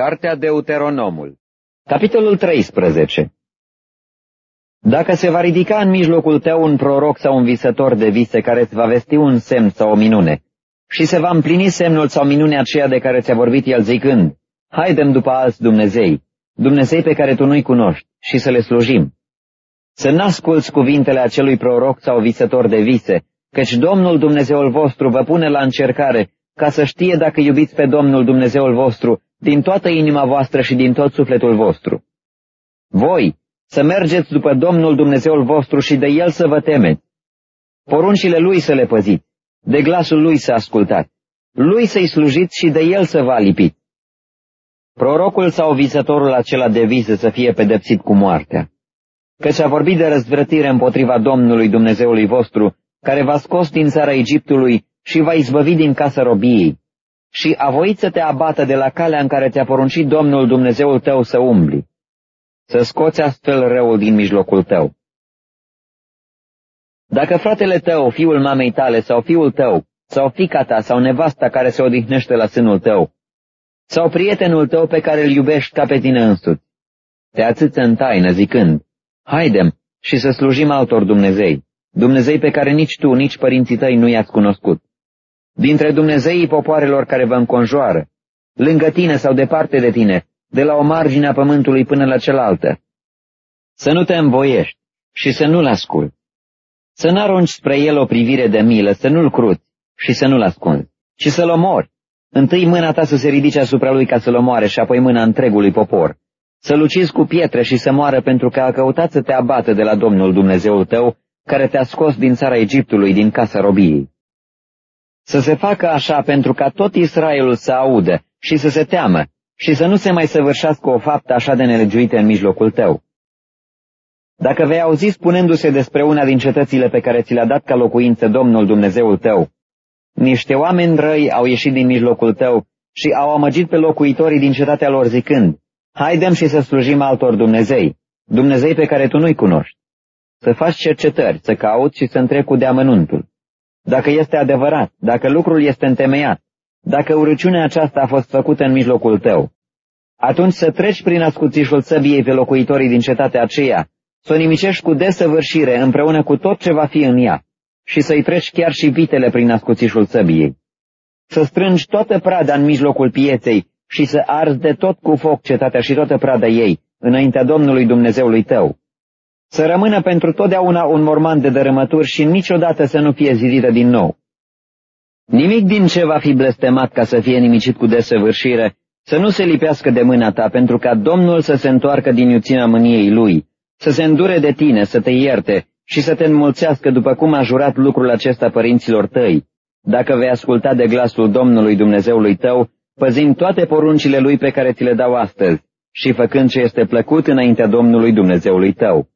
Cartea Deuteronomul Capitolul 13 Dacă se va ridica în mijlocul tău un proroc sau un visător de vise care îți va vesti un semn sau o minune, și se va împlini semnul sau minunea aceea de care ți-a vorbit el zicând, Haidem după alți Dumnezei, Dumnezei pe care tu nu-i cunoști, și să le slujim. Să n-asculți cuvintele acelui proroc sau visător de vise, căci Domnul Dumnezeul vostru vă pune la încercare ca să știe dacă iubiți pe Domnul Dumnezeul vostru din toată inima voastră și din tot sufletul vostru. Voi să mergeți după Domnul Dumnezeul vostru și de El să vă temeți. Poruncile Lui să le păziți, de glasul Lui să ascultați, Lui să-i slujiți și de El să vă alipiți. Prorocul sau visătorul acela de vise să fie pedepsit cu moartea. Căci a vorbit de răzvrătire împotriva Domnului Dumnezeului vostru, care v-a scos din țara Egiptului și va izbăvi din casa robiei și a voit să te abată de la calea în care ți-a poruncit Domnul Dumnezeul tău să umbli, să scoți astfel răul din mijlocul tău. Dacă fratele tău, fiul mamei tale sau fiul tău, sau fica ta sau nevasta care se odihnește la sânul tău, sau prietenul tău pe care îl iubești ca pe tine însuți, te atâță în taină zicând, haidem și să slujim altor Dumnezei, Dumnezei pe care nici tu, nici părinții tăi nu i-ați cunoscut dintre Dumnezeii popoarelor care vă înconjoară, lângă tine sau departe de tine, de la o margine a pământului până la cealaltă. Să nu te învoiești și să nu-l asculți. Să n-arunci spre el o privire de milă, să nu-l cruți și să nu-l ascunzi, ci să-l omori. Întâi mâna ta să se ridice asupra lui ca să-l omoare și apoi mâna întregului popor. Să-l ucizi cu pietre și să moară pentru că a căutat să te abată de la Domnul Dumnezeul tău, care te-a scos din țara Egiptului, din casa robiei. Să se facă așa pentru ca tot Israelul să audă și să se teamă și să nu se mai săvârșească o faptă așa de nelegiuită în mijlocul tău. Dacă vei auzi spunându-se despre una din cetățile pe care ți le-a dat ca locuință Domnul Dumnezeul tău, niște oameni răi au ieșit din mijlocul tău și au amăgit pe locuitorii din cetatea lor zicând, Haidem și să slujim altor Dumnezei, Dumnezei pe care tu nu-i cunoști. Să faci cercetări, să cauți și să întrebi cu deamănuntul dacă este adevărat, dacă lucrul este întemeiat, dacă urăciunea aceasta a fost făcută în mijlocul tău, atunci să treci prin ascuțișul săbiei pe locuitorii din cetatea aceea, să o nimicești cu desăvârșire împreună cu tot ce va fi în ea și să-i treci chiar și vitele prin ascuțișul săbiei. Să strângi toată prada în mijlocul pieței și să arzi de tot cu foc cetatea și toată prada ei, înaintea Domnului Dumnezeului tău să rămână pentru totdeauna un morman de dărâmături și niciodată să nu fie zidită din nou. Nimic din ce va fi blestemat ca să fie nimicit cu desăvârșire, să nu se lipească de mâna ta, pentru ca Domnul să se întoarcă din iuțina mâniei Lui, să se îndure de tine, să te ierte și să te înmulțească după cum a jurat lucrul acesta părinților tăi, dacă vei asculta de glasul Domnului Dumnezeului tău, păzind toate poruncile Lui pe care ți le dau astăzi și făcând ce este plăcut înaintea Domnului Dumnezeului tău.